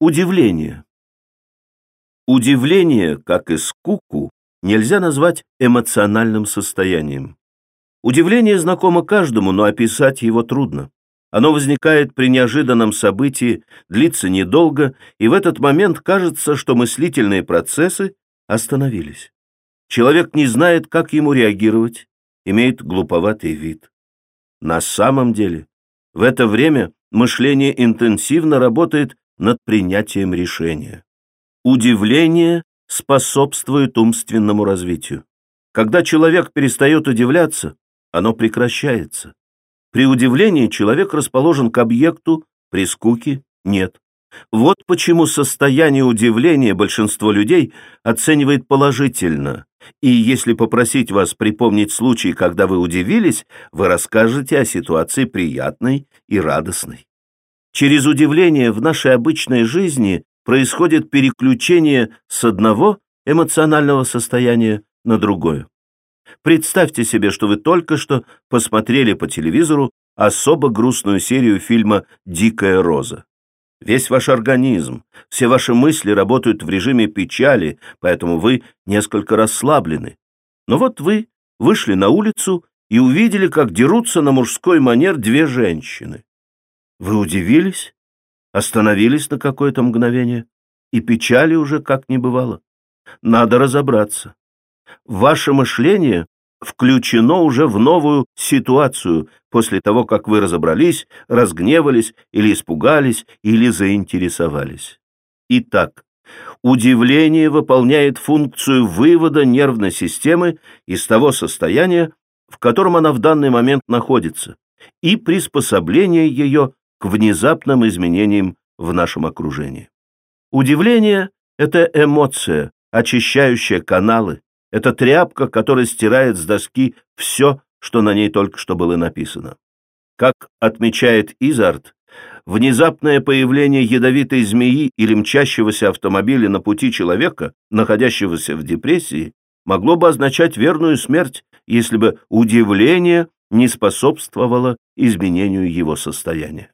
Удивление. Удивление, как и скуку, нельзя назвать эмоциональным состоянием. Удивление знакомо каждому, но описать его трудно. Оно возникает при неожиданном событии, длится недолго, и в этот момент кажется, что мыслительные процессы остановились. Человек не знает, как ему реагировать, имеет глуповатый вид. На самом деле, в это время мышление интенсивно работает над принятием решения. Удивление способствует умственному развитию. Когда человек перестает удивляться, оно прекращается. При удивлении человек расположен к объекту, при скуке – нет. Вот почему состояние удивления большинство людей оценивает положительно. И если попросить вас припомнить случай, когда вы удивились, вы расскажете о ситуации приятной и радостной. Через удивление в нашей обычной жизни происходит переключение с одного эмоционального состояния на другое. Представьте себе, что вы только что посмотрели по телевизору особо грустную серию фильма «Дикая роза». Весь ваш организм, все ваши мысли работают в режиме печали, поэтому вы несколько расслаблены. Но вот вы вышли на улицу и увидели, как дерутся на мужской манер две женщины. Вы удивились, остановились на какое-то мгновение, и печали уже как не бывало. Надо разобраться. Ваше мышление включено уже в новую ситуацию после того, как вы разобрались, разгневались или испугались или заинтересовались. Итак, удивление выполняет функцию вывода нервной системы из того состояния, в котором она в данный момент находится, и приспособление ее к внезапным изменениям в нашем окружении. Удивление — это эмоция, очищающая каналы, это тряпка, которая стирает с доски все, что на ней только что было написано. Как отмечает Изард, внезапное появление ядовитой змеи или мчащегося автомобиля на пути человека, находящегося в депрессии, могло бы означать верную смерть, если бы удивление не способствовало изменению его состояния.